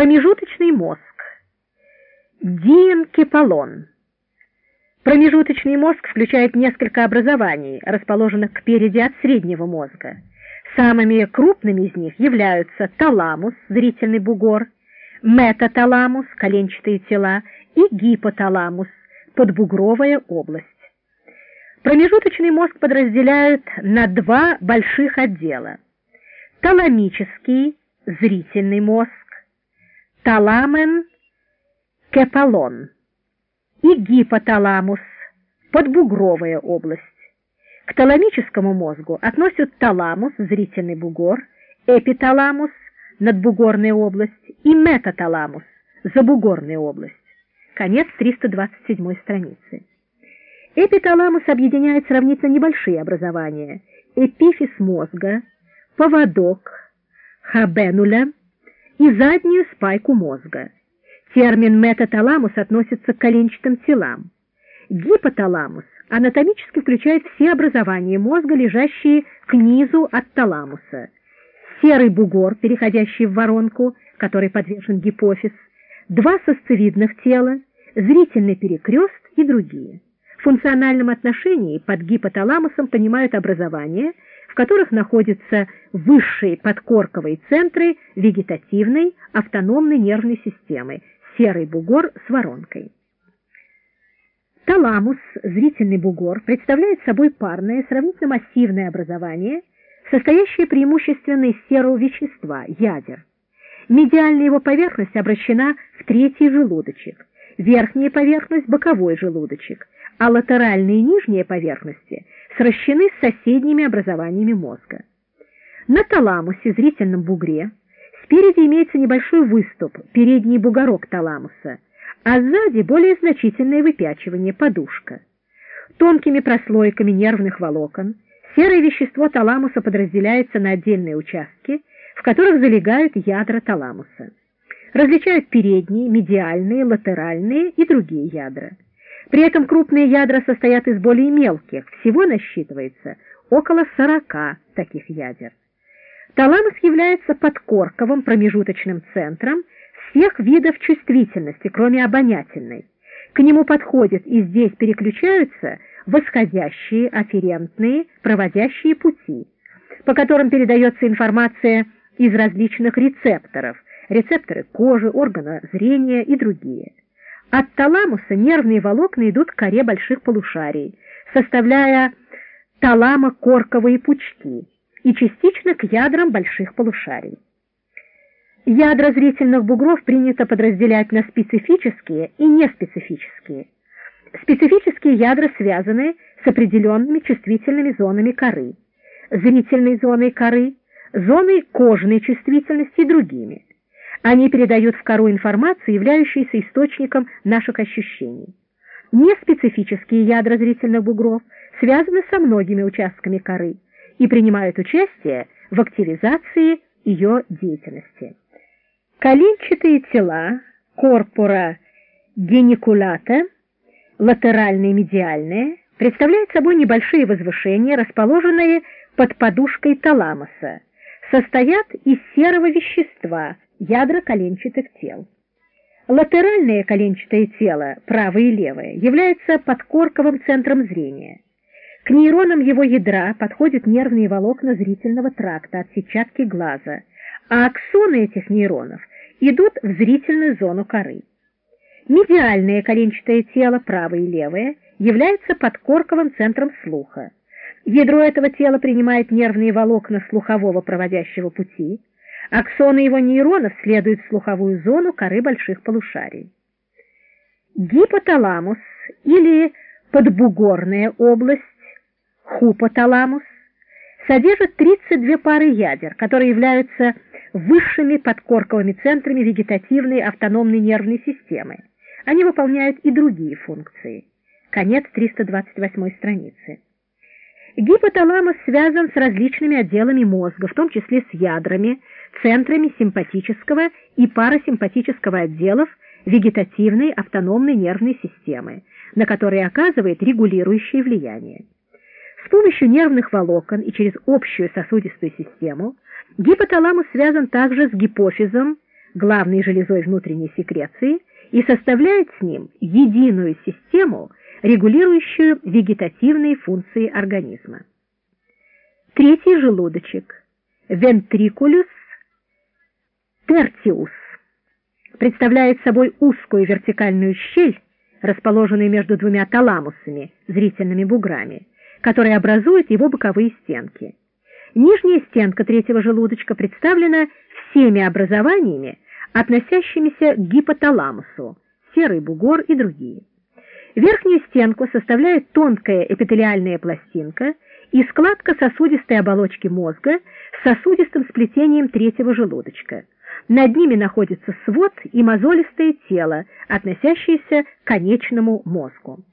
Промежуточный мозг. Диенкефалон. Промежуточный мозг включает несколько образований, расположенных кпереди от среднего мозга. Самыми крупными из них являются таламус, зрительный бугор, метаталамус, коленчатые тела, и гипоталамус, подбугровая область. Промежуточный мозг подразделяют на два больших отдела. Таламический, зрительный мозг, таламен кефалон и гипоталамус, подбугровая область. К таламическому мозгу относят таламус, зрительный бугор, эпиталамус, надбугорная область, и метаталамус, забугорная область. Конец 327 страницы. Эпиталамус объединяет сравнительно небольшие образования. Эпифиз мозга, поводок, хабенуля, и заднюю спайку мозга. Термин метаталамус относится к коленчатым телам. Гипоталамус анатомически включает все образования мозга, лежащие к низу от таламуса. Серый бугор, переходящий в воронку, который подвешен гипофиз, два сосцевидных тела, зрительный перекрест и другие. В функциональном отношении под гипоталамусом понимают образование – в которых находятся высшие подкорковые центры вегетативной автономной нервной системы, серый бугор с воронкой. Таламус, зрительный бугор, представляет собой парное, сравнительно массивное образование, состоящее преимущественно из серого вещества, ядер. Медиальная его поверхность обращена в третий желудочек, верхняя поверхность – боковой желудочек, а латеральные и нижние поверхности – сращены с соседними образованиями мозга. На таламусе, зрительном бугре, спереди имеется небольшой выступ, передний бугорок таламуса, а сзади более значительное выпячивание, подушка. Тонкими прослойками нервных волокон серое вещество таламуса подразделяется на отдельные участки, в которых залегают ядра таламуса. Различают передние, медиальные, латеральные и другие ядра. При этом крупные ядра состоят из более мелких, всего насчитывается около 40 таких ядер. Таламус является подкорковым промежуточным центром всех видов чувствительности, кроме обонятельной. К нему подходят и здесь переключаются восходящие, афферентные, проводящие пути, по которым передается информация из различных рецепторов, рецепторы кожи, органа зрения и другие. От таламуса нервные волокна идут к коре больших полушарий, составляя таламо-корковые пучки и частично к ядрам больших полушарий. Ядра зрительных бугров принято подразделять на специфические и неспецифические. Специфические ядра связаны с определенными чувствительными зонами коры, зрительной зоной коры, зоной кожной чувствительности и другими. Они передают в кору информацию, являющуюся источником наших ощущений. Неспецифические ядра зрительных бугров связаны со многими участками коры и принимают участие в активизации ее деятельности. Коленчатые тела корпора геникулата, латеральные и медиальные, представляют собой небольшие возвышения, расположенные под подушкой таламуса, состоят из серого вещества – ядра коленчатых тел. Латеральное коленчатое тело, правое и левое, является подкорковым центром зрения. К нейронам его ядра подходят нервные волокна зрительного тракта от сетчатки глаза, а аксоны этих нейронов идут в зрительную зону коры. Медиальное коленчатое тело, правое и левое, является подкорковым центром слуха. Ядро этого тела принимает нервные волокна слухового проводящего пути, Аксоны его нейронов следуют в слуховую зону коры больших полушарий. Гипоталамус или подбугорная область, хупоталамус, содержит 32 пары ядер, которые являются высшими подкорковыми центрами вегетативной автономной нервной системы. Они выполняют и другие функции. Конец 328 страницы. Гипоталамус связан с различными отделами мозга, в том числе с ядрами, центрами симпатического и парасимпатического отделов вегетативной автономной нервной системы, на которые оказывает регулирующее влияние. С помощью нервных волокон и через общую сосудистую систему гипоталамус связан также с гипофизом, главной железой внутренней секреции, и составляет с ним единую систему, регулирующую вегетативные функции организма. Третий желудочек – вентрикулюс тертиус представляет собой узкую вертикальную щель, расположенную между двумя таламусами, зрительными буграми, которые образуют его боковые стенки. Нижняя стенка третьего желудочка представлена всеми образованиями, относящимися к гипоталамусу, серый бугор и другие. Верхнюю стенку составляет тонкая эпителиальная пластинка и складка сосудистой оболочки мозга с сосудистым сплетением третьего желудочка. Над ними находится свод и мозолистое тело, относящееся к конечному мозгу.